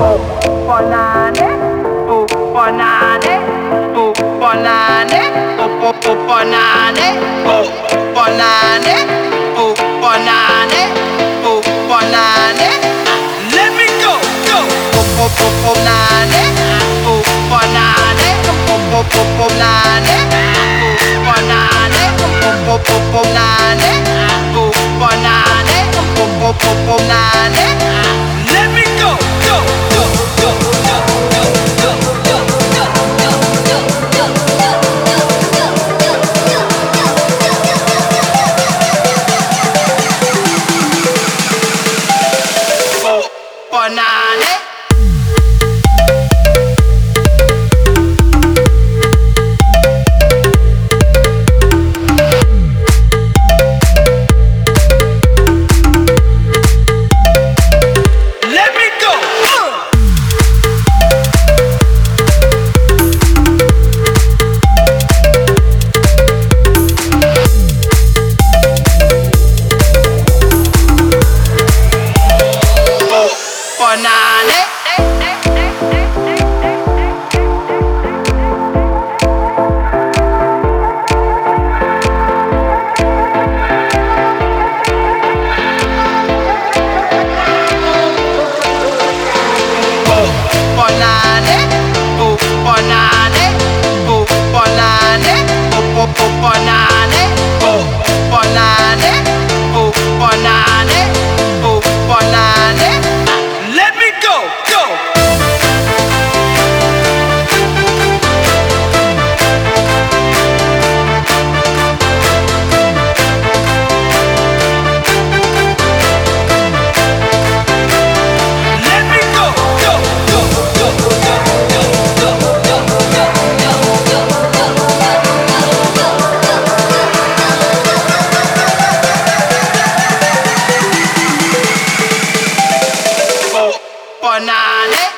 banana buponane, buponane, buponane, buponane, buponane, buponane. Let me go, go. Buponane, buponane, buponane. banane. banane. Banane, oh banane, oh. oh, oh, oh banane.